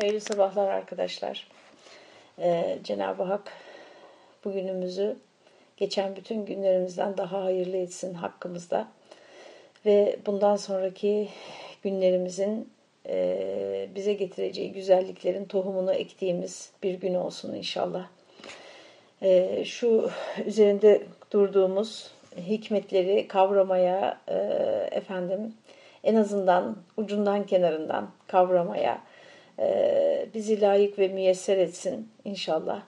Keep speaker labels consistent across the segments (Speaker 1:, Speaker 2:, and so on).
Speaker 1: Hayırlı sabahlar arkadaşlar. Ee, Cenab-ı Hak bugünümüzü geçen bütün günlerimizden daha hayırlı etsin hakkımızda. Ve bundan sonraki günlerimizin e, bize getireceği güzelliklerin tohumunu ektiğimiz bir gün olsun inşallah. E, şu üzerinde durduğumuz hikmetleri kavramaya e, efendim en azından ucundan kenarından kavramaya bizi layık ve müyesser etsin inşallah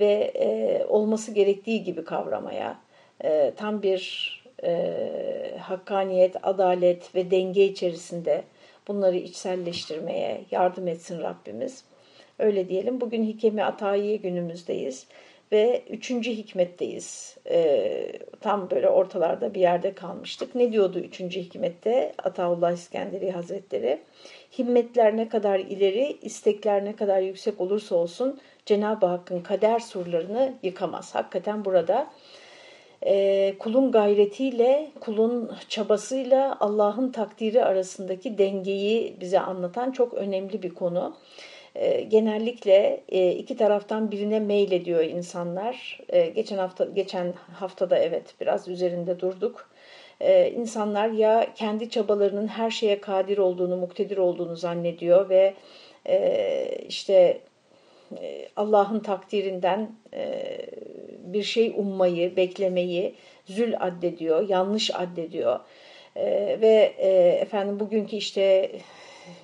Speaker 1: ve e, olması gerektiği gibi kavramaya e, tam bir e, hakkaniyet, adalet ve denge içerisinde bunları içselleştirmeye yardım etsin Rabbimiz. Öyle diyelim. Bugün Hikemi Atayiye günümüzdeyiz ve üçüncü hikmetteyiz. E, tam böyle ortalarda bir yerde kalmıştık. Ne diyordu üçüncü hikmette Ataullah İskenderi Hazretleri? Himmetler ne kadar ileri, istekler ne kadar yüksek olursa olsun Cenab-ı Hakk'ın kader surlarını yıkamaz. Hakikaten burada e, kulun gayretiyle, kulun çabasıyla Allah'ın takdiri arasındaki dengeyi bize anlatan çok önemli bir konu. E, genellikle e, iki taraftan birine mail ediyor insanlar. E, geçen hafta geçen haftada evet biraz üzerinde durduk. E, insanlar ya kendi çabalarının her şeye kadir olduğunu, muktedir olduğunu zannediyor ve e, işte e, Allah'ın takdirinden bir şey ummayı, beklemeyi zül addediyor, yanlış addediyor. E, ve e, efendim bugünkü işte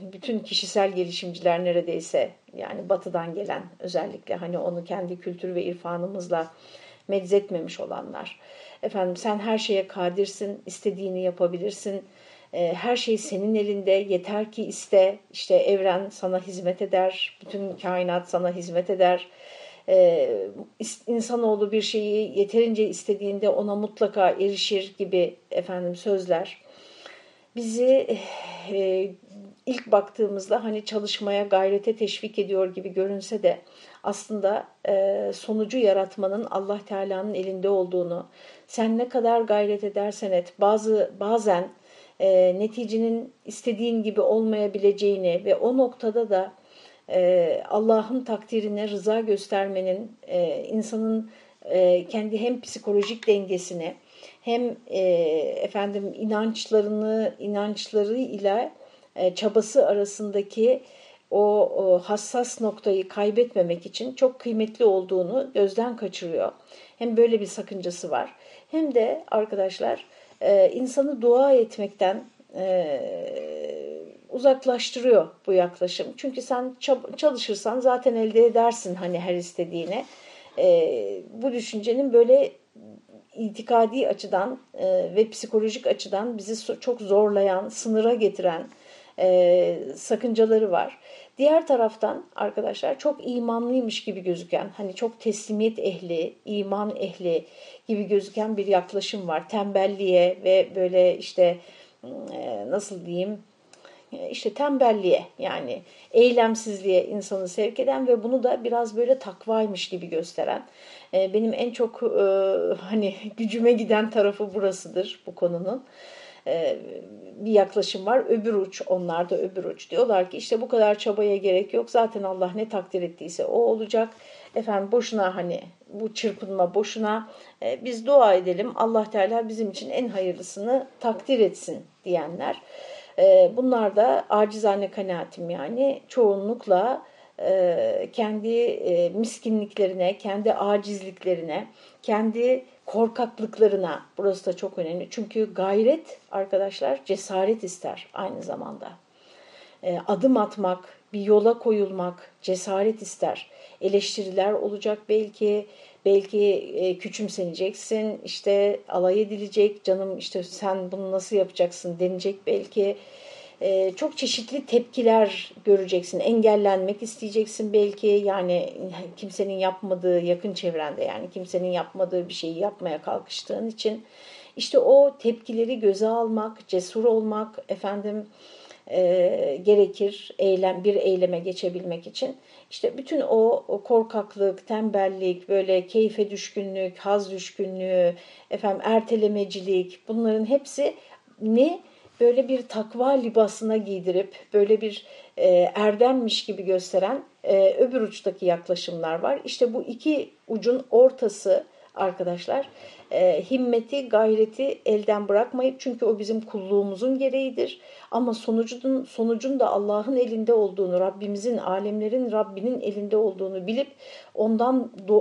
Speaker 1: bütün kişisel gelişimciler neredeyse yani batıdan gelen özellikle hani onu kendi kültür ve irfanımızla medzetmemiş olanlar. Efendim sen her şeye kadirsin, istediğini yapabilirsin. Her şey senin elinde, yeter ki iste. İşte evren sana hizmet eder, bütün kainat sana hizmet eder. İnsanoğlu bir şeyi yeterince istediğinde ona mutlaka erişir gibi efendim sözler. Bizi ilk baktığımızda hani çalışmaya, gayrete teşvik ediyor gibi görünse de aslında e, sonucu yaratmanın Allah Teala'nın elinde olduğunu, sen ne kadar gayret edersen et, bazı bazen e, neticenin istediğin gibi olmayabileceğini ve o noktada da e, Allah'ın takdirine rıza göstermenin e, insanın e, kendi hem psikolojik dengesini hem e, efendim inançlarını inançları ile çabası arasındaki o, o hassas noktayı kaybetmemek için çok kıymetli olduğunu gözden kaçırıyor. Hem böyle bir sakıncası var hem de arkadaşlar e, insanı dua etmekten e, uzaklaştırıyor bu yaklaşım. Çünkü sen çalışırsan zaten elde edersin hani her istediğine. bu düşüncenin böyle itikadi açıdan ve psikolojik açıdan bizi çok zorlayan, sınıra getiren e, sakıncaları var. Diğer taraftan arkadaşlar çok imanlıymış gibi gözüken, hani çok teslimiyet ehli, iman ehli gibi gözüken bir yaklaşım var. Tembelliğe ve böyle işte e, nasıl diyeyim işte tembelliğe yani eylemsizliğe insanı sevk eden ve bunu da biraz böyle takvaymış gibi gösteren e, benim en çok e, hani gücüme giden tarafı burasıdır bu konunun. E, bir yaklaşım var. Öbür uç, onlar da öbür uç. Diyorlar ki işte bu kadar çabaya gerek yok. Zaten Allah ne takdir ettiyse o olacak. Efendim boşuna hani bu çırpınma boşuna. E, biz dua edelim. Allah Teala bizim için en hayırlısını takdir etsin diyenler. E, bunlar da acizane kanaatim yani çoğunlukla kendi miskinliklerine, kendi acizliklerine, kendi korkaklıklarına burası da çok önemli. Çünkü gayret arkadaşlar cesaret ister aynı zamanda. E, adım atmak, bir yola koyulmak cesaret ister. Eleştiriler olacak belki, belki e, küçümseneceksin, işte alay edilecek, canım işte sen bunu nasıl yapacaksın denecek belki e, çok çeşitli tepkiler göreceksin. Engellenmek isteyeceksin belki yani kimsenin yapmadığı yakın çevrende yani kimsenin yapmadığı bir şeyi yapmaya kalkıştığın için işte o tepkileri göze almak, cesur olmak efendim e, gerekir eylem bir eyleme geçebilmek için. İşte bütün o, o korkaklık, tembellik, böyle keyfe düşkünlük, haz düşkünlüğü, efendim ertelemecilik bunların hepsi ne böyle bir takva libasına giydirip böyle bir e, erdemmiş gibi gösteren e, öbür uçtaki yaklaşımlar var. İşte bu iki ucun ortası arkadaşlar e, himmeti, gayreti elden bırakmayıp çünkü o bizim kulluğumuzun gereğidir. Ama sonucun, sonucun da Allah'ın elinde olduğunu, Rabbimizin, alemlerin Rabbinin elinde olduğunu bilip ondan e,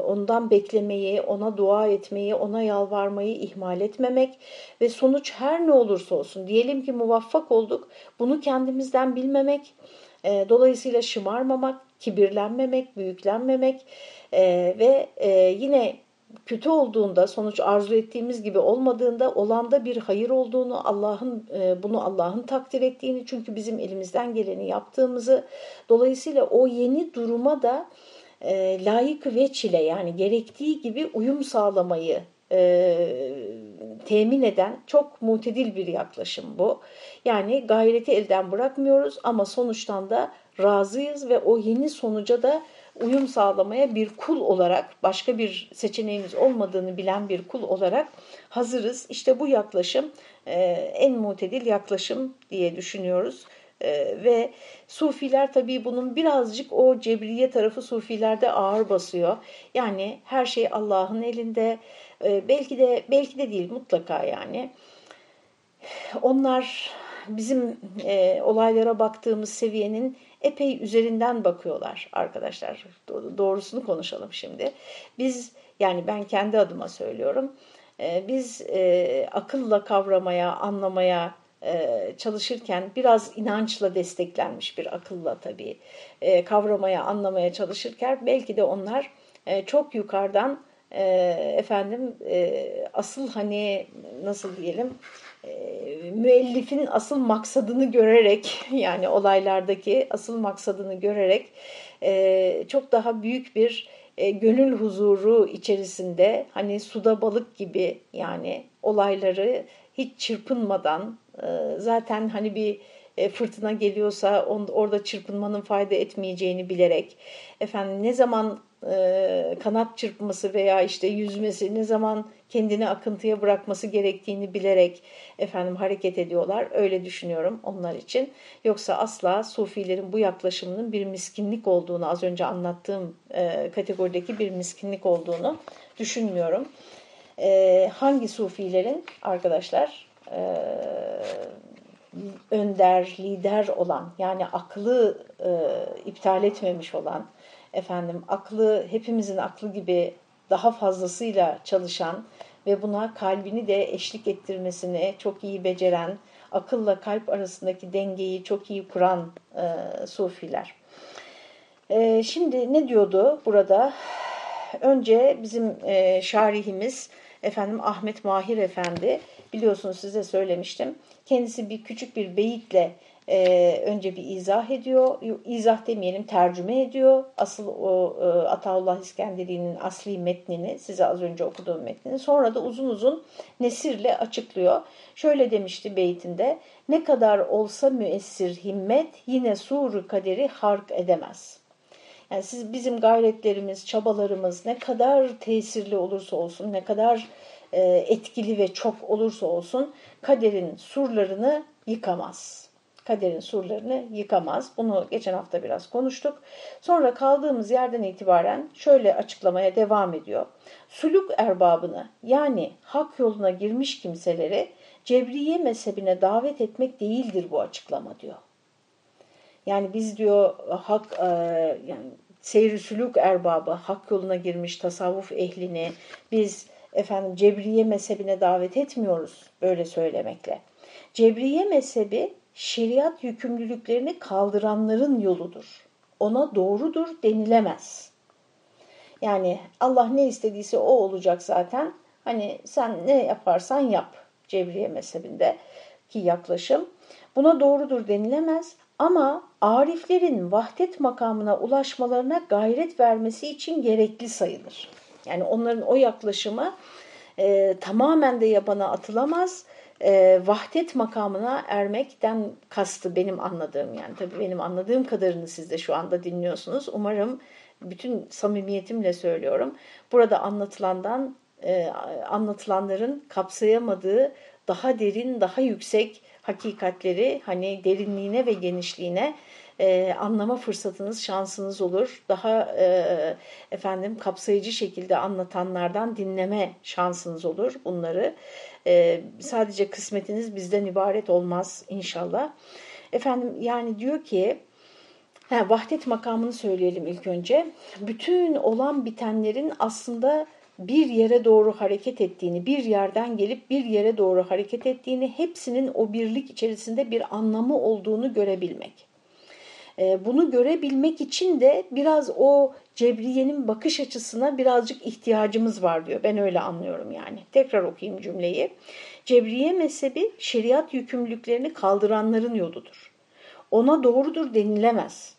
Speaker 1: ondan beklemeyi, ona dua etmeyi, ona yalvarmayı ihmal etmemek ve sonuç her ne olursa olsun diyelim ki muvaffak olduk, bunu kendimizden bilmemek, e, dolayısıyla şımarmamak, kibirlenmemek, büyüklenmemek e, ve yine kötü olduğunda, sonuç arzu ettiğimiz gibi olmadığında olanda bir hayır olduğunu, Allah'ın e, bunu Allah'ın takdir ettiğini çünkü bizim elimizden geleni yaptığımızı, dolayısıyla o yeni duruma da e, layık ve çile yani gerektiği gibi uyum sağlamayı e, temin eden çok mutedil bir yaklaşım bu. Yani gayreti elden bırakmıyoruz ama sonuçtan da razıyız ve o yeni sonuca da uyum sağlamaya bir kul olarak başka bir seçeneğimiz olmadığını bilen bir kul olarak hazırız. İşte bu yaklaşım e, en mutedil yaklaşım diye düşünüyoruz. Ee, ve sufiler tabii bunun birazcık o cebriye tarafı sufilerde ağır basıyor. Yani her şey Allah'ın elinde. Ee, belki de belki de değil mutlaka yani. Onlar bizim e, olaylara baktığımız seviyenin epey üzerinden bakıyorlar arkadaşlar. Doğrusunu konuşalım şimdi. Biz yani ben kendi adıma söylüyorum. E, biz e, akılla kavramaya, anlamaya e, çalışırken biraz inançla desteklenmiş bir akılla tabii e, kavramaya, anlamaya çalışırken belki de onlar e, çok yukarıdan e, efendim e, asıl hani nasıl diyelim müellifin asıl maksadını görerek yani olaylardaki asıl maksadını görerek e, çok daha büyük bir e, gönül huzuru içerisinde hani suda balık gibi yani olayları hiç çırpınmadan e, zaten hani bir fırtına geliyorsa orada çırpınmanın fayda etmeyeceğini bilerek efendim ne zaman e, kanat çırpması veya işte yüzmesi ne zaman kendini akıntıya bırakması gerektiğini bilerek efendim hareket ediyorlar. Öyle düşünüyorum onlar için. Yoksa asla sufilerin bu yaklaşımının bir miskinlik olduğunu az önce anlattığım e, kategorideki bir miskinlik olduğunu düşünmüyorum. E, hangi sufilerin arkadaşlar önder, lider olan yani aklı iptal etmemiş olan efendim aklı hepimizin aklı gibi daha fazlasıyla çalışan ve buna kalbini de eşlik ettirmesini çok iyi beceren, akılla kalp arasındaki dengeyi çok iyi kuran e, sufiler. E, şimdi ne diyordu burada? Önce bizim e, şarihimiz efendim Ahmet Mahir Efendi biliyorsunuz size söylemiştim. Kendisi bir küçük bir beyitle e, önce bir izah ediyor. İzah demeyelim tercüme ediyor. Asıl o e, Ataullah İskenderi'nin asli metnini size az önce okuduğum metnini. Sonra da uzun uzun nesirle açıklıyor. Şöyle demişti beytinde. Ne kadar olsa müessir himmet yine sur kaderi hark edemez. Yani siz bizim gayretlerimiz, çabalarımız ne kadar tesirli olursa olsun, ne kadar e, etkili ve çok olursa olsun kaderin surlarını yıkamaz kaderin surlarını yıkamaz. Bunu geçen hafta biraz konuştuk. Sonra kaldığımız yerden itibaren şöyle açıklamaya devam ediyor. Suluk erbabını yani hak yoluna girmiş kimseleri Cebriye mezhebine davet etmek değildir bu açıklama diyor. Yani biz diyor hak e, yani seyri sülük erbabı, hak yoluna girmiş tasavvuf ehlini biz efendim Cebriye mezhebine davet etmiyoruz böyle söylemekle. Cebriye mezhebi şeriat yükümlülüklerini kaldıranların yoludur. Ona doğrudur denilemez. Yani Allah ne istediyse o olacak zaten. Hani sen ne yaparsan yap Cebriye mezhebinde ki yaklaşım. Buna doğrudur denilemez ama ariflerin vahdet makamına ulaşmalarına gayret vermesi için gerekli sayılır. Yani onların o yaklaşımı e, tamamen de yabana atılamaz e, vahdet makamına ermekten kastı benim anladığım yani tabii benim anladığım kadarını siz de şu anda dinliyorsunuz. Umarım bütün samimiyetimle söylüyorum. Burada anlatılandan e, anlatılanların kapsayamadığı daha derin, daha yüksek hakikatleri hani derinliğine ve genişliğine e, anlama fırsatınız, şansınız olur. Daha e, efendim kapsayıcı şekilde anlatanlardan dinleme şansınız olur bunları. E, sadece kısmetiniz bizden ibaret olmaz inşallah. Efendim yani diyor ki He, vahdet makamını söyleyelim ilk önce. Bütün olan bitenlerin aslında bir yere doğru hareket ettiğini, bir yerden gelip bir yere doğru hareket ettiğini, hepsinin o birlik içerisinde bir anlamı olduğunu görebilmek. Ee, bunu görebilmek için de biraz o Cebriye'nin bakış açısına birazcık ihtiyacımız var diyor. Ben öyle anlıyorum yani. Tekrar okuyayım cümleyi. Cebriye mezhebi şeriat yükümlülüklerini kaldıranların yoludur. Ona doğrudur denilemez.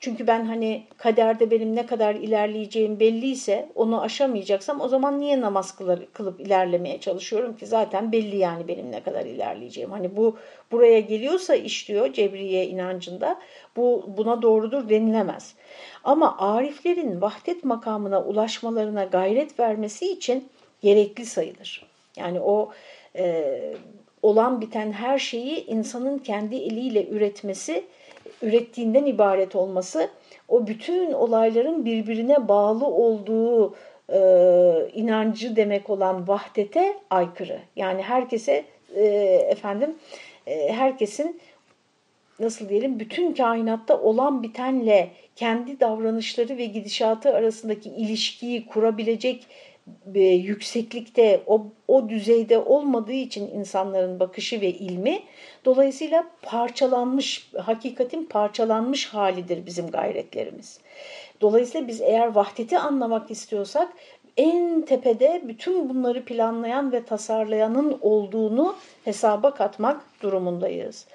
Speaker 1: Çünkü ben hani kaderde benim ne kadar ilerleyeceğim belliyse onu aşamayacaksam o zaman niye namaz kılıp ilerlemeye çalışıyorum ki zaten belli yani benim ne kadar ilerleyeceğim. Hani bu buraya geliyorsa iş diyor Cebriye inancında bu buna doğrudur denilemez. Ama ariflerin vahdet makamına ulaşmalarına gayret vermesi için gerekli sayılır. Yani o e, olan biten her şeyi insanın kendi eliyle üretmesi ürettiğinden ibaret olması o bütün olayların birbirine bağlı olduğu e, inancı demek olan vahdete aykırı. Yani herkese e, efendim e, herkesin nasıl diyelim bütün kainatta olan bitenle kendi davranışları ve gidişatı arasındaki ilişkiyi kurabilecek e, yükseklikte, o, o düzeyde olmadığı için insanların bakışı ve ilmi, dolayısıyla parçalanmış, hakikatin parçalanmış halidir bizim gayretlerimiz. Dolayısıyla biz eğer vahdeti anlamak istiyorsak en tepede bütün bunları planlayan ve tasarlayanın olduğunu hesaba katmak durumundayız.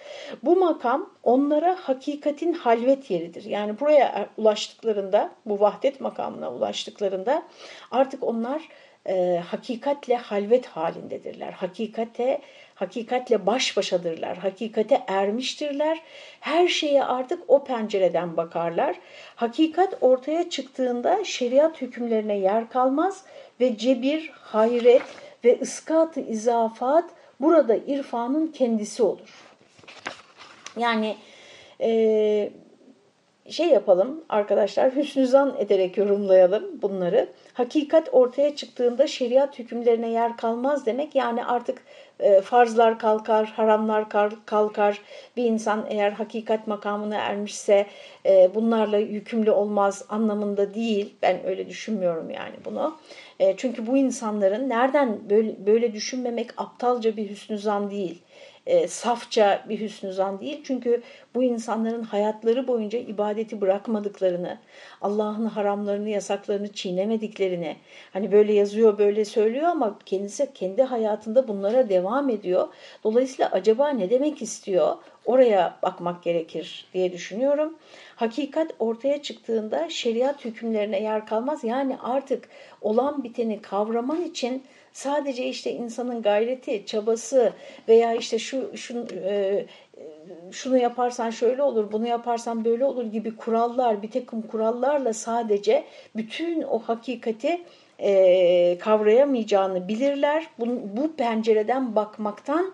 Speaker 1: Bu makam onlara hakikatin halvet yeridir. Yani buraya ulaştıklarında, bu vahdet makamına ulaştıklarında artık onlar e, hakikatle halvet halindedirler. Hakikate hakikatle baş başadırlar, hakikate ermiştirler. Her şeye artık o pencereden bakarlar. Hakikat ortaya çıktığında şeriat hükümlerine yer kalmaz ve cebir, hayret ve ıskat-ı izafat burada irfanın kendisi olur. Yani e, şey yapalım arkadaşlar, hüsnü zan ederek yorumlayalım bunları. Hakikat ortaya çıktığında şeriat hükümlerine yer kalmaz demek. Yani artık farzlar kalkar, haramlar kalkar. Bir insan eğer hakikat makamına ermişse e, bunlarla yükümlü olmaz anlamında değil. Ben öyle düşünmüyorum yani bunu. E, çünkü bu insanların nereden böyle, böyle düşünmemek aptalca bir hüsnü zan değil e, safça bir hüsnü zan değil. Çünkü bu insanların hayatları boyunca ibadeti bırakmadıklarını, Allah'ın haramlarını, yasaklarını çiğnemediklerini, hani böyle yazıyor, böyle söylüyor ama kendisi kendi hayatında bunlara devam ediyor. Dolayısıyla acaba ne demek istiyor? Oraya bakmak gerekir diye düşünüyorum. Hakikat ortaya çıktığında şeriat hükümlerine yer kalmaz. Yani artık olan biteni kavraman için sadece işte insanın gayreti, çabası veya işte şu, şu e, şunu yaparsan şöyle olur, bunu yaparsan böyle olur gibi kurallar, bir takım kurallarla sadece bütün o hakikati e, kavrayamayacağını bilirler. Bu, bu pencereden bakmaktan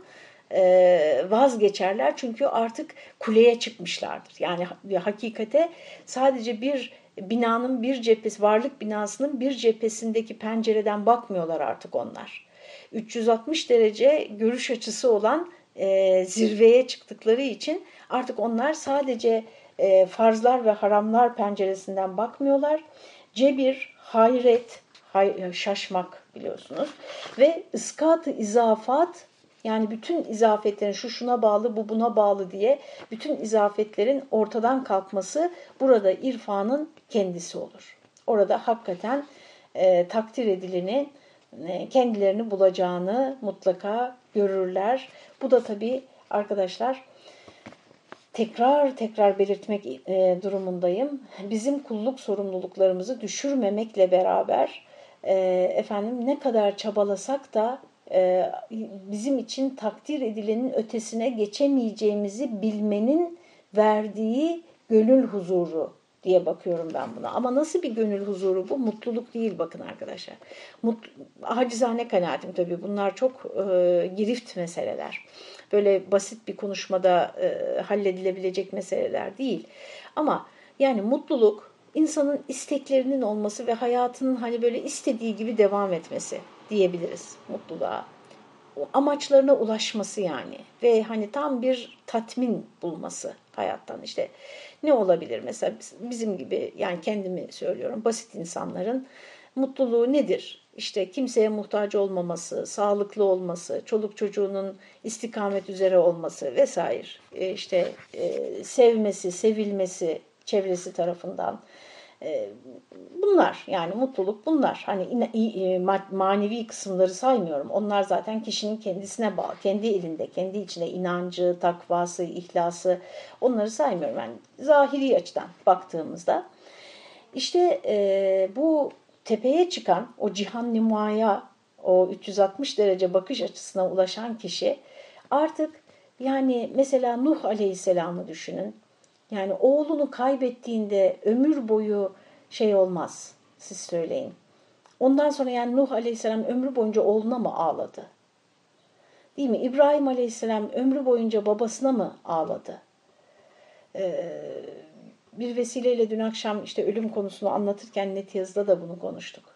Speaker 1: e, vazgeçerler çünkü artık kuleye çıkmışlardır. Yani hakikate sadece bir binanın bir cephesi, varlık binasının bir cephesindeki pencereden bakmıyorlar artık onlar. 360 derece görüş açısı olan e, zirveye çıktıkları için artık onlar sadece e, farzlar ve haramlar penceresinden bakmıyorlar. Cebir, hayret, hay, şaşmak biliyorsunuz ve ıskat-ı izafat yani bütün izafetlerin şu şuna bağlı bu buna bağlı diye bütün izafetlerin ortadan kalkması burada irfanın kendisi olur. Orada hakikaten e, takdir edileni e, kendilerini bulacağını mutlaka görürler. Bu da tabii arkadaşlar tekrar tekrar belirtmek e, durumundayım. Bizim kulluk sorumluluklarımızı düşürmemekle beraber e, efendim ne kadar çabalasak da bizim için takdir edilenin ötesine geçemeyeceğimizi bilmenin verdiği gönül huzuru diye bakıyorum ben buna. Ama nasıl bir gönül huzuru bu? Mutluluk değil bakın arkadaşlar. Mut, acizane kanaatim tabii bunlar çok e, girift meseleler. Böyle basit bir konuşmada e, halledilebilecek meseleler değil. Ama yani mutluluk insanın isteklerinin olması ve hayatının hani böyle istediği gibi devam etmesi diyebiliriz mutluluğa. O amaçlarına ulaşması yani ve hani tam bir tatmin bulması hayattan işte ne olabilir mesela bizim gibi yani kendimi söylüyorum basit insanların mutluluğu nedir? İşte kimseye muhtaç olmaması, sağlıklı olması, çoluk çocuğunun istikamet üzere olması vesaire. E işte e, sevmesi, sevilmesi çevresi tarafından. Bunlar yani mutluluk bunlar. Hani e, manevi kısımları saymıyorum. Onlar zaten kişinin kendisine bağlı. Kendi elinde, kendi içinde inancı, takvası, ihlası onları saymıyorum. Yani zahiri açıdan baktığımızda. işte bu tepeye çıkan o cihan nimaya, o 360 derece bakış açısına ulaşan kişi artık yani mesela Nuh Aleyhisselam'ı düşünün. Yani oğlunu kaybettiğinde ömür boyu şey olmaz. Siz söyleyin. Ondan sonra yani Nuh Aleyhisselam ömrü boyunca oğluna mı ağladı? Değil mi? İbrahim Aleyhisselam ömrü boyunca babasına mı ağladı? Ee, bir vesileyle dün akşam işte ölüm konusunu anlatırken net yazıda da bunu konuştuk.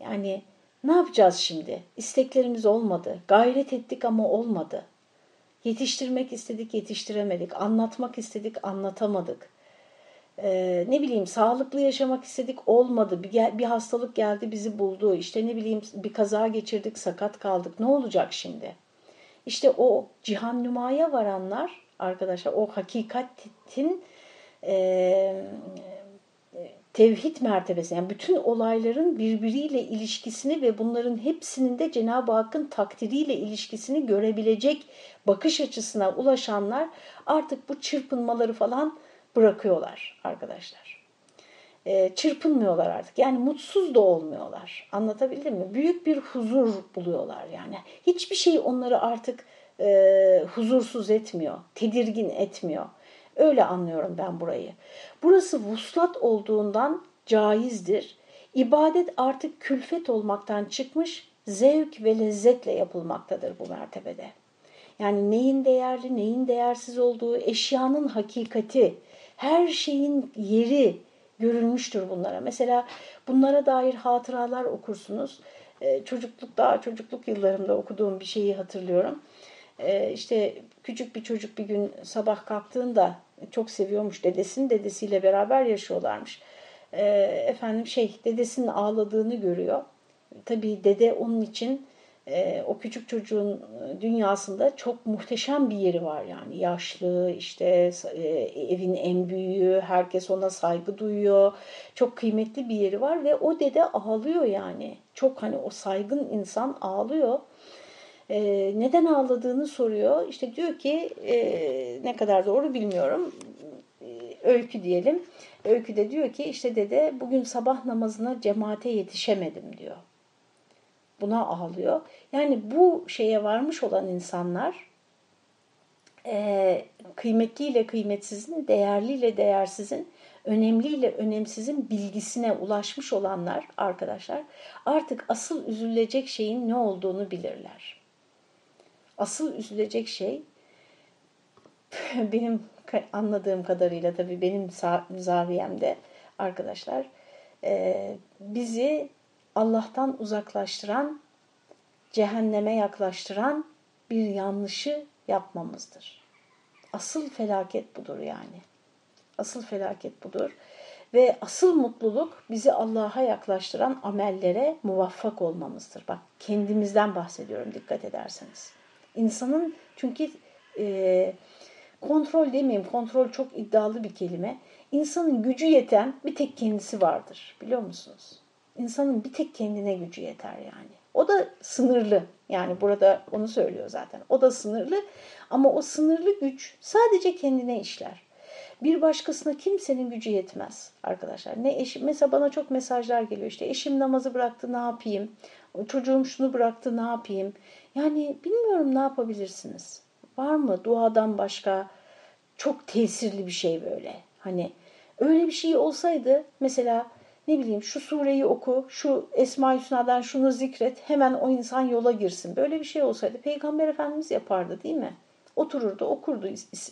Speaker 1: Yani ne yapacağız şimdi? İsteklerimiz olmadı. Gayret ettik ama olmadı. Yetiştirmek istedik, yetiştiremedik. Anlatmak istedik, anlatamadık. Ee, ne bileyim sağlıklı yaşamak istedik, olmadı. Bir, bir hastalık geldi, bizi buldu. İşte ne bileyim bir kaza geçirdik, sakat kaldık. Ne olacak şimdi? İşte o cihan nümaya varanlar arkadaşlar, o hakikatin e, tevhid mertebesi yani bütün olayların birbiriyle ilişkisini ve bunların hepsinin de Cenab-ı Hakk'ın takdiriyle ilişkisini görebilecek bakış açısına ulaşanlar artık bu çırpınmaları falan bırakıyorlar arkadaşlar. E, çırpınmıyorlar artık. Yani mutsuz da olmuyorlar. Anlatabildim mi? Büyük bir huzur buluyorlar yani. Hiçbir şey onları artık e, huzursuz etmiyor, tedirgin etmiyor. Öyle anlıyorum ben burayı. Burası vuslat olduğundan caizdir. İbadet artık külfet olmaktan çıkmış, zevk ve lezzetle yapılmaktadır bu mertebede. Yani neyin değerli, neyin değersiz olduğu, eşyanın hakikati, her şeyin yeri görülmüştür bunlara. Mesela bunlara dair hatıralar okursunuz. Ee, çocukluk daha çocukluk yıllarımda okuduğum bir şeyi hatırlıyorum. Ee, işte küçük bir çocuk bir gün sabah kalktığında çok seviyormuş dedesini, dedesiyle beraber yaşıyorlarmış. Ee, efendim şey dedesinin ağladığını görüyor. Tabii dede onun için e, o küçük çocuğun dünyasında çok muhteşem bir yeri var yani. Yaşlı işte e, evin en büyüğü herkes ona saygı duyuyor. Çok kıymetli bir yeri var ve o dede ağlıyor yani. Çok hani o saygın insan ağlıyor. E, neden ağladığını soruyor. İşte diyor ki e, ne kadar doğru bilmiyorum. E, öykü diyelim. Öykü de diyor ki işte dede bugün sabah namazına cemaate yetişemedim diyor buna ağlıyor. Yani bu şeye varmış olan insanlar e, kıymetliyle kıymetsizin, değerliyle değersizin, önemliyle önemsizin bilgisine ulaşmış olanlar arkadaşlar artık asıl üzülecek şeyin ne olduğunu bilirler. Asıl üzülecek şey benim anladığım kadarıyla tabii benim zaviyemde arkadaşlar e, bizi Allah'tan uzaklaştıran, cehenneme yaklaştıran bir yanlışı yapmamızdır. Asıl felaket budur yani. Asıl felaket budur. Ve asıl mutluluk bizi Allah'a yaklaştıran amellere muvaffak olmamızdır. Bak kendimizden bahsediyorum dikkat ederseniz. İnsanın çünkü e, kontrol demeyeyim, kontrol çok iddialı bir kelime. İnsanın gücü yeten bir tek kendisi vardır biliyor musunuz? İnsanın bir tek kendine gücü yeter yani. O da sınırlı. Yani burada onu söylüyor zaten. O da sınırlı ama o sınırlı güç sadece kendine işler. Bir başkasına kimsenin gücü yetmez arkadaşlar. Ne eşim mesela bana çok mesajlar geliyor. İşte eşim namazı bıraktı ne yapayım? Çocuğum şunu bıraktı ne yapayım? Yani bilmiyorum ne yapabilirsiniz. Var mı duadan başka çok tesirli bir şey böyle? Hani Öyle bir şey olsaydı mesela ne bileyim şu sureyi oku, şu Esma-i Hüsna'dan şunu zikret, hemen o insan yola girsin. Böyle bir şey olsaydı Peygamber Efendimiz yapardı değil mi? Otururdu, okurdu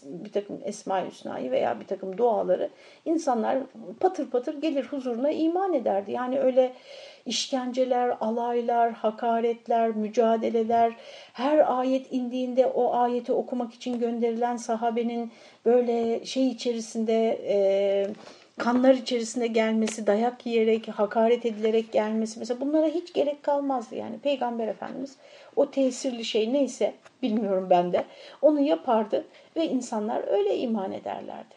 Speaker 1: bir takım Esma-i Hüsna'yı veya bir takım duaları. İnsanlar patır patır gelir huzuruna iman ederdi. Yani öyle işkenceler, alaylar, hakaretler, mücadeleler, her ayet indiğinde o ayeti okumak için gönderilen sahabenin böyle şey içerisinde... E, kanlar içerisinde gelmesi, dayak yiyerek, hakaret edilerek gelmesi mesela bunlara hiç gerek kalmazdı. Yani Peygamber Efendimiz o tesirli şey neyse bilmiyorum ben de onu yapardı ve insanlar öyle iman ederlerdi.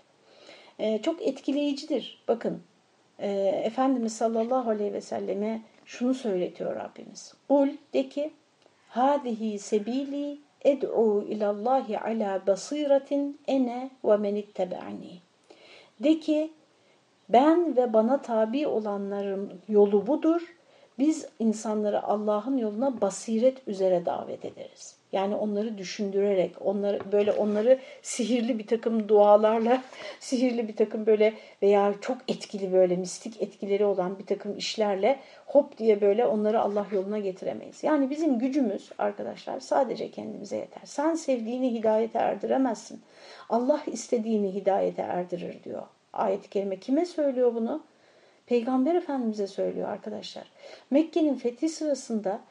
Speaker 1: Ee, çok etkileyicidir. Bakın e, Efendimiz sallallahu aleyhi ve selleme şunu söyletiyor Rabbimiz. Ul de ki hadihi sebili ed'u ilallahi ala basiratin ene ve menittebe'ani. De ki ben ve bana tabi olanların yolu budur. Biz insanları Allah'ın yoluna basiret üzere davet ederiz. Yani onları düşündürerek, onları böyle onları sihirli bir takım dualarla, sihirli bir takım böyle veya çok etkili böyle mistik etkileri olan bir takım işlerle hop diye böyle onları Allah yoluna getiremeyiz. Yani bizim gücümüz arkadaşlar sadece kendimize yeter. Sen sevdiğini hidayete erdiremezsin. Allah istediğini hidayete erdirir diyor ayet-i kerime kime söylüyor bunu? Peygamber Efendimiz'e söylüyor arkadaşlar. Mekke'nin fethi sırasında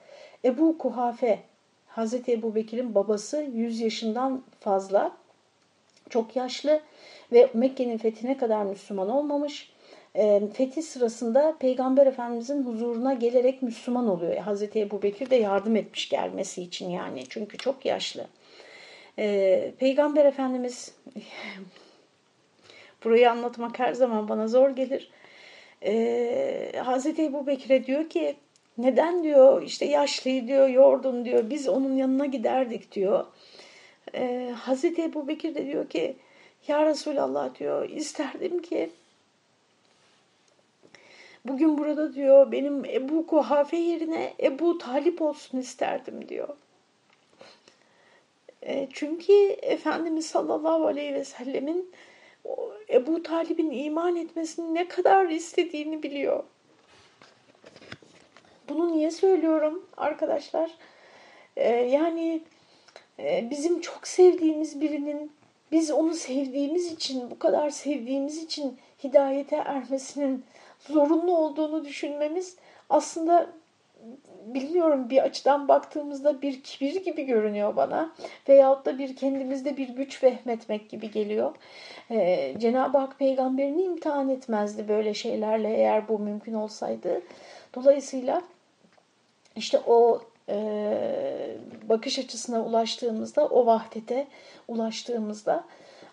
Speaker 1: Ebu Kuhafe, Hazreti Ebu Bekir'in babası 100 yaşından fazla, çok yaşlı ve Mekke'nin fethine kadar Müslüman olmamış. E, fethi sırasında Peygamber Efendimiz'in huzuruna gelerek Müslüman oluyor. Hazreti Ebu Bekir de yardım etmiş gelmesi için yani çünkü çok yaşlı. E, Peygamber Efendimiz Burayı anlatmak her zaman bana zor gelir. Ee, Hazreti Ebu Bekir'e diyor ki neden diyor işte yaşlıyı diyor yordun diyor biz onun yanına giderdik diyor. Ee, Hazreti Ebu Bekir de diyor ki ya Resulallah diyor isterdim ki bugün burada diyor benim Ebu Kuhafe yerine Ebu Talip olsun isterdim diyor. E, çünkü Efendimiz sallallahu aleyhi ve sellemin Ebu Talib'in iman etmesini ne kadar istediğini biliyor. Bunu niye söylüyorum arkadaşlar? Ee, yani e, bizim çok sevdiğimiz birinin biz onu sevdiğimiz için, bu kadar sevdiğimiz için hidayete ermesinin zorunlu olduğunu düşünmemiz aslında bilmiyorum bir açıdan baktığımızda bir kibir gibi görünüyor bana veyahut da bir kendimizde bir güç vehmetmek gibi geliyor. Ee, Cenab-ı Hak peygamberini imtihan etmezdi böyle şeylerle eğer bu mümkün olsaydı. Dolayısıyla işte o e, bakış açısına ulaştığımızda, o vahdete ulaştığımızda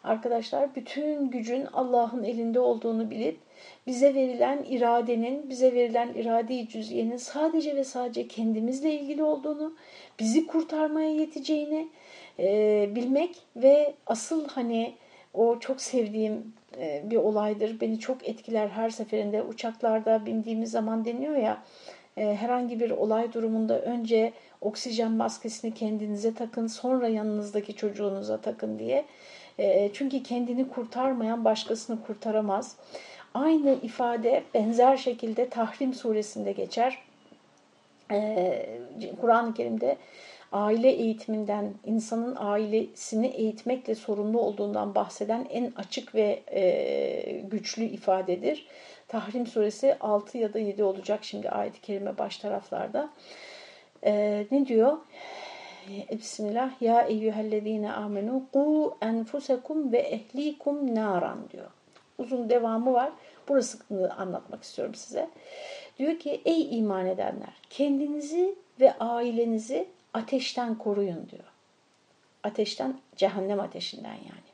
Speaker 1: arkadaşlar bütün gücün Allah'ın elinde olduğunu bilip bize verilen iradenin, bize verilen irade-i cüz'iyenin sadece ve sadece kendimizle ilgili olduğunu, bizi kurtarmaya yeteceğini e, bilmek ve asıl hani o çok sevdiğim e, bir olaydır. Beni çok etkiler her seferinde uçaklarda bindiğimiz zaman deniyor ya e, herhangi bir olay durumunda önce oksijen maskesini kendinize takın sonra yanınızdaki çocuğunuza takın diye. E, çünkü kendini kurtarmayan başkasını kurtaramaz. Aynı ifade benzer şekilde Tahrim suresinde geçer. Ee, Kur'an-ı Kerim'de aile eğitiminden, insanın ailesini eğitmekle sorumlu olduğundan bahseden en açık ve e, güçlü ifadedir. Tahrim suresi 6 ya da 7 olacak şimdi ayet-i kerime baş taraflarda. Ee, ne diyor? Bismillah. Ya eyyühellezine amenu ku enfusekum ve ehlikum naran diyor uzun devamı var. Burasını anlatmak istiyorum size. Diyor ki ey iman edenler kendinizi ve ailenizi ateşten koruyun diyor. Ateşten, cehennem ateşinden yani.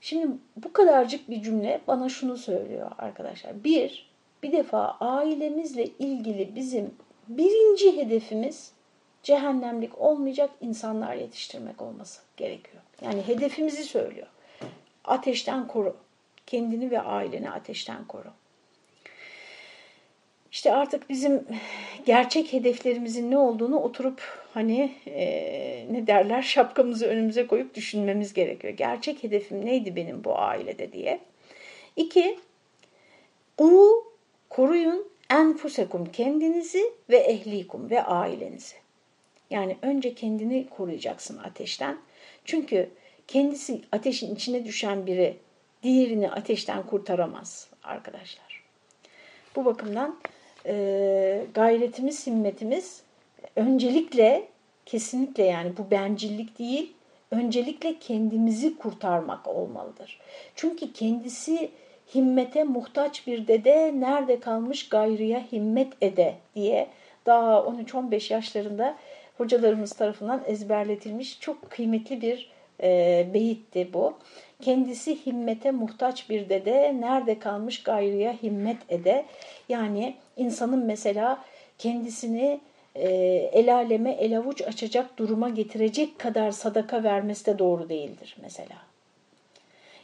Speaker 1: Şimdi bu kadarcık bir cümle bana şunu söylüyor arkadaşlar. Bir, bir defa ailemizle ilgili bizim birinci hedefimiz cehennemlik olmayacak insanlar yetiştirmek olması gerekiyor. Yani hedefimizi söylüyor. Ateşten koru. Kendini ve aileni ateşten koru. İşte artık bizim gerçek hedeflerimizin ne olduğunu oturup hani e, ne derler şapkamızı önümüze koyup düşünmemiz gerekiyor. Gerçek hedefim neydi benim bu ailede diye. İki, u koruyun enfusekum kendinizi ve ehlikum ve ailenizi. Yani önce kendini koruyacaksın ateşten. Çünkü kendisi ateşin içine düşen biri diğerini ateşten kurtaramaz arkadaşlar. Bu bakımdan e, gayretimiz, himmetimiz öncelikle kesinlikle yani bu bencillik değil, öncelikle kendimizi kurtarmak olmalıdır. Çünkü kendisi himmete muhtaç bir dede nerede kalmış gayrıya himmet ede diye daha 13-15 yaşlarında hocalarımız tarafından ezberletilmiş çok kıymetli bir e, beyitti bu. Kendisi himmete muhtaç bir dede nerede kalmış gayrıya himmet ede. Yani insanın mesela kendisini e, el aleme el avuç açacak duruma getirecek kadar sadaka vermesi de doğru değildir mesela.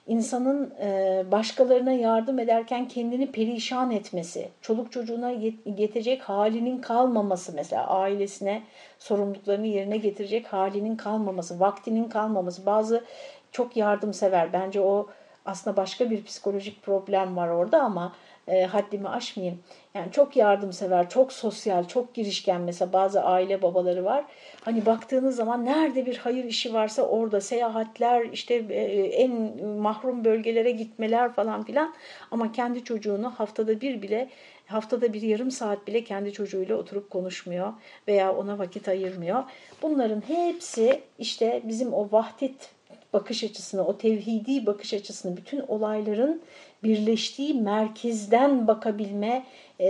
Speaker 1: İnsanın e, başkalarına yardım ederken kendini perişan etmesi, çoluk çocuğuna yetecek halinin kalmaması mesela ailesine sorumluluklarını yerine getirecek halinin kalmaması, vaktinin kalmaması. Bazı çok yardımsever bence o aslında başka bir psikolojik problem var orada ama e, haddimi aşmayayım. Yani çok yardımsever, çok sosyal, çok girişken mesela bazı aile babaları var. Hani baktığınız zaman nerede bir hayır işi varsa orada seyahatler, işte e, en mahrum bölgelere gitmeler falan filan. Ama kendi çocuğunu haftada bir bile, haftada bir yarım saat bile kendi çocuğuyla oturup konuşmuyor veya ona vakit ayırmıyor. Bunların hepsi işte bizim o vahdet bakış açısını, o tevhidi bakış açısını, bütün olayların birleştiği merkezden bakabilme e,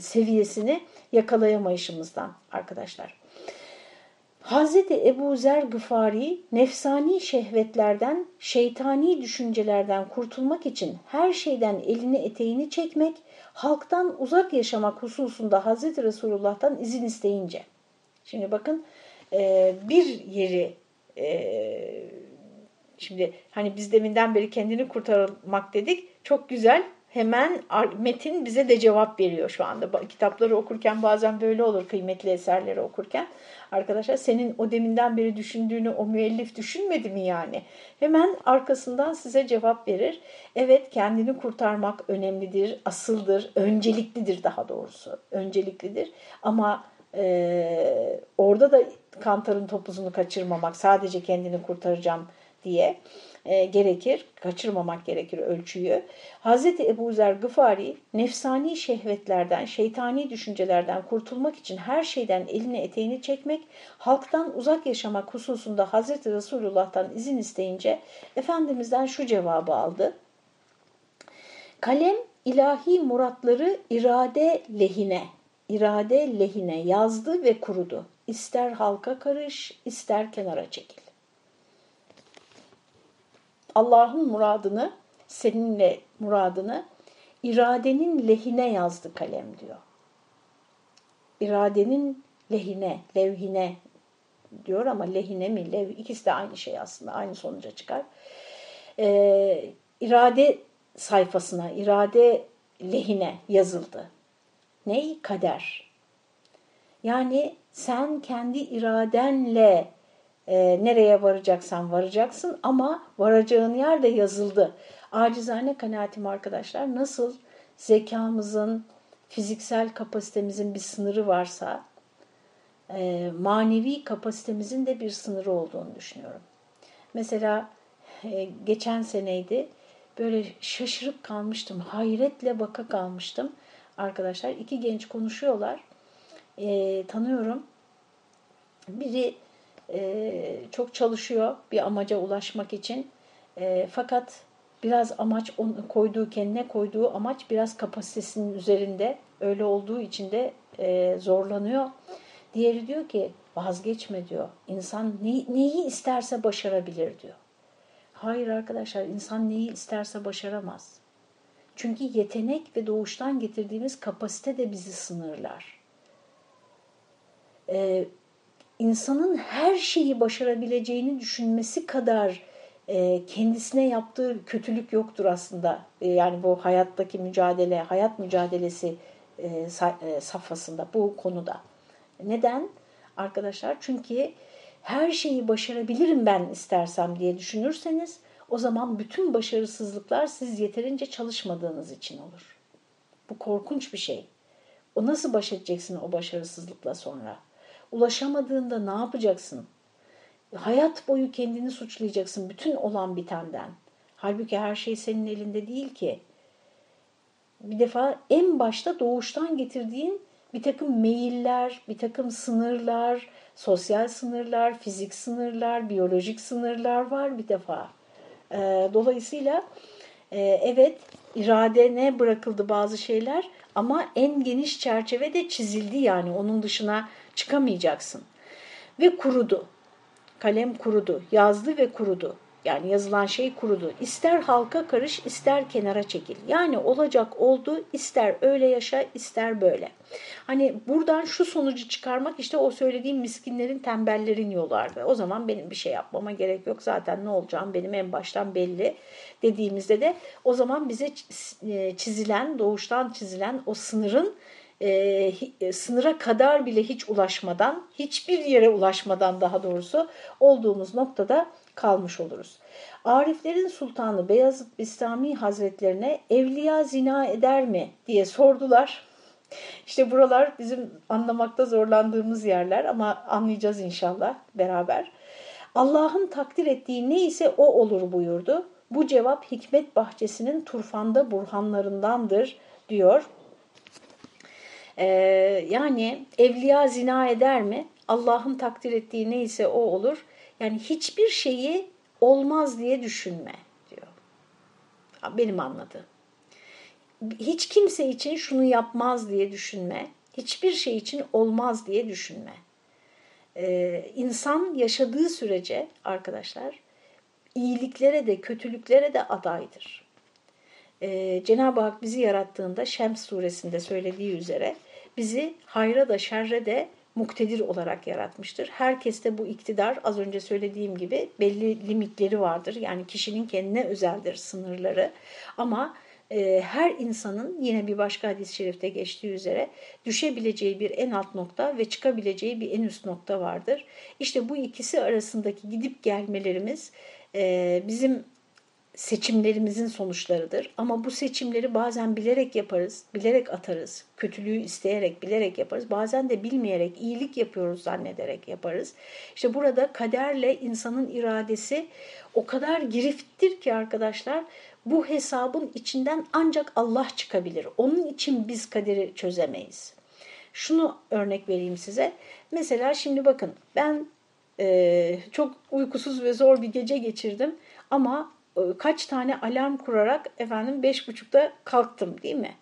Speaker 1: seviyesini yakalayamayışımızdan arkadaşlar. Hazreti Ebu Zer Gıfari nefsani şehvetlerden, şeytani düşüncelerden kurtulmak için her şeyden elini eteğini çekmek, halktan uzak yaşamak hususunda Hazreti Resulullah'tan izin isteyince. Şimdi bakın bir yeri Şimdi hani biz deminden beri kendini kurtarmak dedik. Çok güzel. Hemen metin bize de cevap veriyor şu anda. Kitapları okurken bazen böyle olur kıymetli eserleri okurken. Arkadaşlar senin o deminden beri düşündüğünü o müellif düşünmedi mi yani? Hemen arkasından size cevap verir. Evet kendini kurtarmak önemlidir, asıldır, önceliklidir daha doğrusu. Önceliklidir ama e, orada da kantarın topuzunu kaçırmamak, sadece kendini kurtaracağım diye e, gerekir, kaçırmamak gerekir ölçüyü. Hz. Ebu Zer Gıfari nefsani şehvetlerden, şeytani düşüncelerden kurtulmak için her şeyden elini eteğini çekmek, halktan uzak yaşamak hususunda Hz. Resulullah'tan izin isteyince Efendimiz'den şu cevabı aldı. Kalem ilahi muratları irade lehine, irade lehine yazdı ve kurudu. İster halka karış, ister kenara çekil. Allah'ın muradını, seninle muradını iradenin lehine yazdı kalem diyor. İradenin lehine, levhine diyor ama lehine mi, lev, ikisi de aynı şey aslında, aynı sonuca çıkar. Ee, irade sayfasına, irade lehine yazıldı. Ney? Kader. Yani sen kendi iradenle e, nereye varacaksan varacaksın ama varacağın yer de yazıldı. Acizane kanaatim arkadaşlar nasıl zekamızın, fiziksel kapasitemizin bir sınırı varsa e, manevi kapasitemizin de bir sınırı olduğunu düşünüyorum. Mesela e, geçen seneydi böyle şaşırıp kalmıştım, hayretle baka kalmıştım. Arkadaşlar iki genç konuşuyorlar, e, tanıyorum. Biri e, çok çalışıyor bir amaca ulaşmak için. E, fakat biraz amaç koyduğu kendine koyduğu amaç biraz kapasitesinin üzerinde öyle olduğu için de e, zorlanıyor. Diğeri diyor ki vazgeçme diyor. İnsan ne, neyi isterse başarabilir diyor. Hayır arkadaşlar insan neyi isterse başaramaz. Çünkü yetenek ve doğuştan getirdiğimiz kapasite de bizi sınırlar. Ee, insanın her şeyi başarabileceğini düşünmesi kadar e, kendisine yaptığı kötülük yoktur aslında. E, yani bu hayattaki mücadele, hayat mücadelesi e, e, safhasında bu konuda. Neden? Arkadaşlar çünkü her şeyi başarabilirim ben istersem diye düşünürseniz o zaman bütün başarısızlıklar siz yeterince çalışmadığınız için olur. Bu korkunç bir şey. O nasıl baş edeceksin o başarısızlıkla sonra? Ulaşamadığında ne yapacaksın? Hayat boyu kendini suçlayacaksın bütün olan bitenden. Halbuki her şey senin elinde değil ki. Bir defa en başta doğuştan getirdiğin bir takım meyiller, bir takım sınırlar, sosyal sınırlar, fizik sınırlar, biyolojik sınırlar var bir defa. Ee, dolayısıyla e, evet iradene bırakıldı bazı şeyler ama en geniş çerçevede çizildi yani onun dışına çıkamayacaksın. Ve kurudu. Kalem kurudu. Yazdı ve kurudu. Yani yazılan şey kurudu. İster halka karış, ister kenara çekil. Yani olacak oldu, ister öyle yaşa, ister böyle. Hani buradan şu sonucu çıkarmak işte o söylediğim miskinlerin, tembellerin yolu artık. O zaman benim bir şey yapmama gerek yok. Zaten ne olacağım benim en baştan belli dediğimizde de o zaman bize e, çizilen, doğuştan çizilen o sınırın e, sınıra kadar bile hiç ulaşmadan, hiçbir yere ulaşmadan daha doğrusu olduğumuz noktada kalmış oluruz. Ariflerin Sultanı Beyazıt Bistami Hazretlerine evliya zina eder mi diye sordular. İşte buralar bizim anlamakta zorlandığımız yerler ama anlayacağız inşallah beraber. Allah'ın takdir ettiği neyse o olur buyurdu. Bu cevap hikmet bahçesinin turfanda burhanlarındandır diyor. Ee, yani evliya zina eder mi? Allah'ın takdir ettiği neyse o olur. Yani hiçbir şeyi olmaz diye düşünme diyor. Benim anladığım. Hiç kimse için şunu yapmaz diye düşünme. Hiçbir şey için olmaz diye düşünme. Ee, insan yaşadığı sürece arkadaşlar iyiliklere de kötülüklere de adaydır. Ee, Cenab-ı Hak bizi yarattığında Şems suresinde söylediği üzere bizi hayra da şerre de muktedir olarak yaratmıştır. Herkeste bu iktidar az önce söylediğim gibi belli limitleri vardır. Yani kişinin kendine özeldir sınırları. Ama e, her insanın yine bir başka hadis-i şerifte geçtiği üzere düşebileceği bir en alt nokta ve çıkabileceği bir en üst nokta vardır. İşte bu ikisi arasındaki gidip gelmelerimiz e, bizim seçimlerimizin sonuçlarıdır. Ama bu seçimleri bazen bilerek yaparız, bilerek atarız. Kötülüğü isteyerek, bilerek yaparız. Bazen de bilmeyerek, iyilik yapıyoruz zannederek yaparız. İşte burada kaderle insanın iradesi o kadar girifttir ki arkadaşlar bu hesabın içinden ancak Allah çıkabilir. Onun için biz kaderi çözemeyiz. Şunu örnek vereyim size. Mesela şimdi bakın ben e, çok uykusuz ve zor bir gece geçirdim ama kaç tane alarm kurarak efendim beş buçukta kalktım değil mi?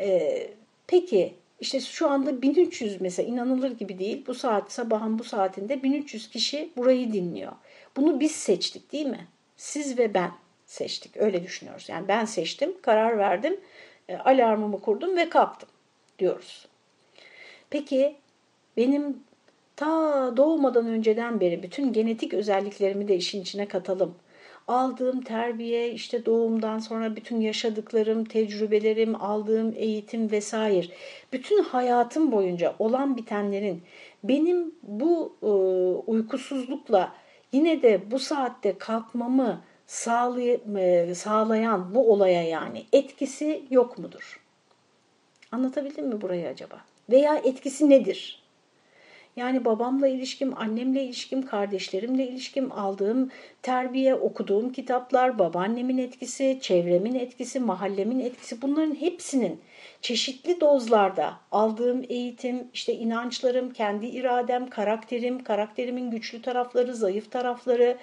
Speaker 1: Ee, peki işte şu anda 1300 mesela inanılır gibi değil bu saat sabahın bu saatinde 1300 kişi burayı dinliyor. Bunu biz seçtik değil mi? Siz ve ben seçtik öyle düşünüyoruz. Yani ben seçtim karar verdim e, alarmımı kurdum ve kalktım diyoruz. Peki benim ta doğmadan önceden beri bütün genetik özelliklerimi de işin içine katalım aldığım terbiye, işte doğumdan sonra bütün yaşadıklarım, tecrübelerim, aldığım eğitim vesaire, bütün hayatım boyunca olan bitenlerin benim bu e, uykusuzlukla yine de bu saatte kalkmamı sağlay e, sağlayan bu olaya yani etkisi yok mudur? Anlatabildim mi burayı acaba? Veya etkisi nedir? Yani babamla ilişkim, annemle ilişkim, kardeşlerimle ilişkim, aldığım terbiye, okuduğum kitaplar, babaannemin etkisi, çevremin etkisi, mahallemin etkisi bunların hepsinin çeşitli dozlarda aldığım eğitim, işte inançlarım, kendi iradem, karakterim, karakterimin güçlü tarafları, zayıf tarafları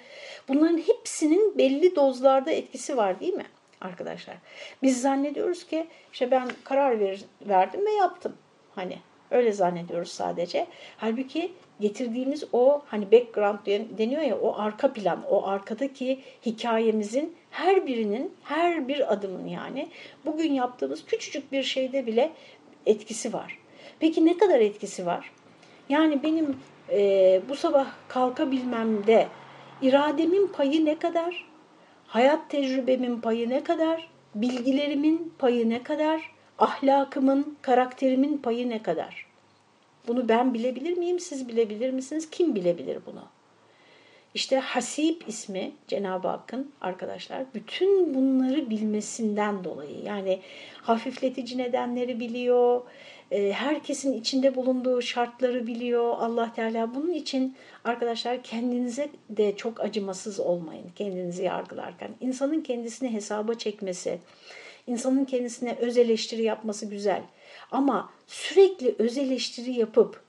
Speaker 1: bunların hepsinin belli dozlarda etkisi var değil mi arkadaşlar? Biz zannediyoruz ki işte ben karar ver, verdim ve yaptım. Hani Öyle zannediyoruz sadece. Halbuki getirdiğimiz o hani background deniyor ya o arka plan, o arkadaki hikayemizin her birinin, her bir adımın yani bugün yaptığımız küçücük bir şeyde bile etkisi var. Peki ne kadar etkisi var? Yani benim e, bu sabah kalkabilmemde irademin payı ne kadar? Hayat tecrübemin payı ne kadar? Bilgilerimin payı ne kadar? Ahlakımın, karakterimin payı ne kadar? Bunu ben bilebilir miyim, siz bilebilir misiniz? Kim bilebilir bunu? işte Hasip ismi Cenab-ı Hakk'ın arkadaşlar bütün bunları bilmesinden dolayı yani hafifletici nedenleri biliyor, e, herkesin içinde bulunduğu şartları biliyor Allah Teala. Bunun için arkadaşlar kendinize de çok acımasız olmayın kendinizi yargılarken. İnsanın kendisini hesaba çekmesi, insanın kendisine öz eleştiri yapması güzel. Ama sürekli öz eleştiri yapıp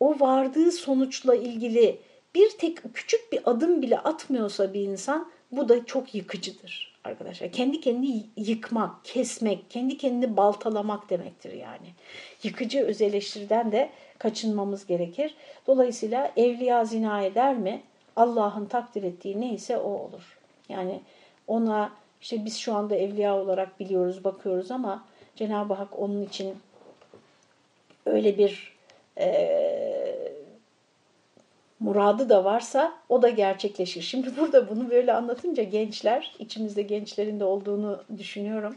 Speaker 1: o vardığı sonuçla ilgili bir tek küçük bir adım bile atmıyorsa bir insan bu da çok yıkıcıdır arkadaşlar. Kendi kendini yıkmak, kesmek, kendi kendini baltalamak demektir yani. Yıkıcı öz eleştiriden de kaçınmamız gerekir. Dolayısıyla evliya zina eder mi? Allah'ın takdir ettiği neyse o olur. Yani ona işte biz şu anda evliya olarak biliyoruz, bakıyoruz ama Cenab-ı Hak onun için öyle bir e, muradı da varsa o da gerçekleşir. Şimdi burada bunu böyle anlatınca gençler, içimizde gençlerin de olduğunu düşünüyorum.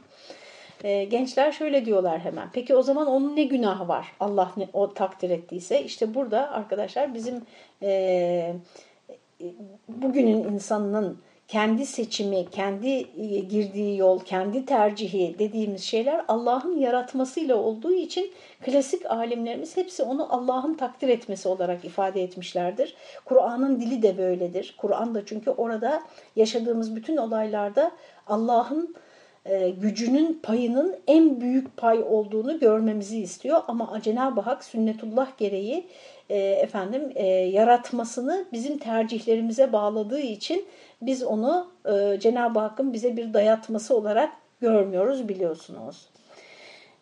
Speaker 1: E, gençler şöyle diyorlar hemen. Peki o zaman onun ne günahı var? Allah ne o takdir ettiyse. İşte burada arkadaşlar bizim e, bugünün insanının kendi seçimi, kendi e, girdiği yol, kendi tercihi dediğimiz şeyler Allah'ın yaratmasıyla olduğu için klasik alimlerimiz hepsi onu Allah'ın takdir etmesi olarak ifade etmişlerdir. Kur'an'ın dili de böyledir. Kur'an da çünkü orada yaşadığımız bütün olaylarda Allah'ın e, gücünün payının en büyük pay olduğunu görmemizi istiyor. Ama Cenab-ı Hak sünnetullah gereği e, efendim yaratmasını bizim tercihlerimize bağladığı için biz onu e, Cenab-ı Hakk'ın bize bir dayatması olarak görmüyoruz biliyorsunuz.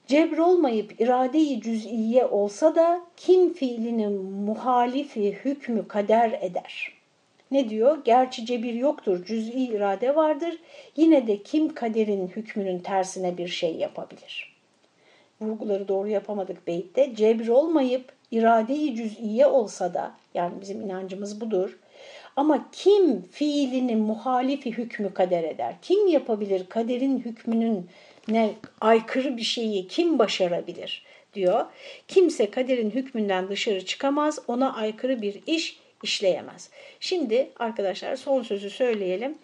Speaker 1: Cebr olmayıp irade-i cüz'iye olsa da kim fiilinin muhalifi hükmü kader eder. Ne diyor? Gerçi cebir yoktur, cüz'i irade vardır. Yine de kim kaderin hükmünün tersine bir şey yapabilir? Vurguları doğru yapamadık beytte. Cebir olmayıp irade-i cüz'iye olsa da, yani bizim inancımız budur. Ama kim fiilinin muhalifi hükmü kader eder? Kim yapabilir kaderin hükmünün ne aykırı bir şeyi kim başarabilir diyor. Kimse kaderin hükmünden dışarı çıkamaz, ona aykırı bir iş işleyemez. Şimdi arkadaşlar son sözü söyleyelim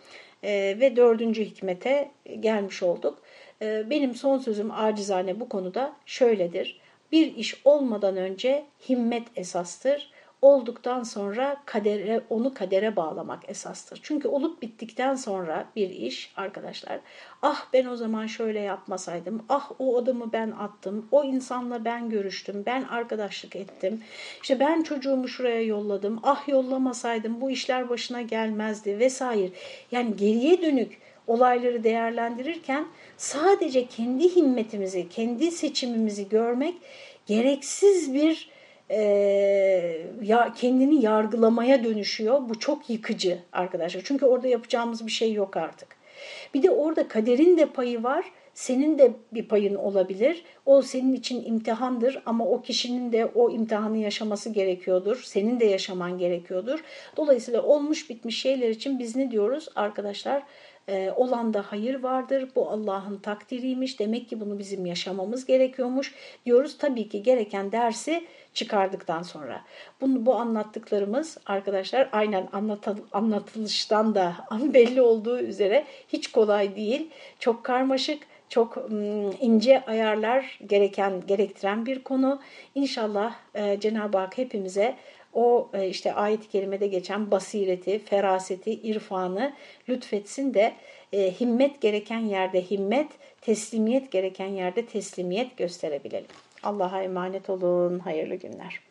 Speaker 1: e, ve dördüncü hikmete gelmiş olduk. E, benim son sözüm acizane bu konuda şöyledir. Bir iş olmadan önce himmet esastır olduktan sonra kadere, onu kadere bağlamak esastır. Çünkü olup bittikten sonra bir iş arkadaşlar, ah ben o zaman şöyle yapmasaydım, ah o adımı ben attım, o insanla ben görüştüm, ben arkadaşlık ettim, işte ben çocuğumu şuraya yolladım, ah yollamasaydım bu işler başına gelmezdi vesaire. Yani geriye dönük olayları değerlendirirken sadece kendi himmetimizi, kendi seçimimizi görmek gereksiz bir e, ya kendini yargılamaya dönüşüyor. Bu çok yıkıcı arkadaşlar. Çünkü orada yapacağımız bir şey yok artık. Bir de orada kaderin de payı var. Senin de bir payın olabilir. O senin için imtihandır ama o kişinin de o imtihanı yaşaması gerekiyordur. Senin de yaşaman gerekiyordur. Dolayısıyla olmuş bitmiş şeyler için biz ne diyoruz arkadaşlar? E, olanda hayır vardır. Bu Allah'ın takdiriymiş. Demek ki bunu bizim yaşamamız gerekiyormuş diyoruz. Tabii ki gereken dersi çıkardıktan sonra. Bunu, bu anlattıklarımız arkadaşlar aynen anlatıl, anlatılıştan da belli olduğu üzere hiç kolay değil. Çok karmaşık, çok ince ayarlar gereken gerektiren bir konu. İnşallah e, Cenab-ı Hak hepimize o e, işte ayet-i kerimede geçen basireti, feraseti, irfanı lütfetsin de e, himmet gereken yerde himmet, teslimiyet gereken yerde teslimiyet gösterebilelim. Allah'a emanet olun. Hayırlı günler.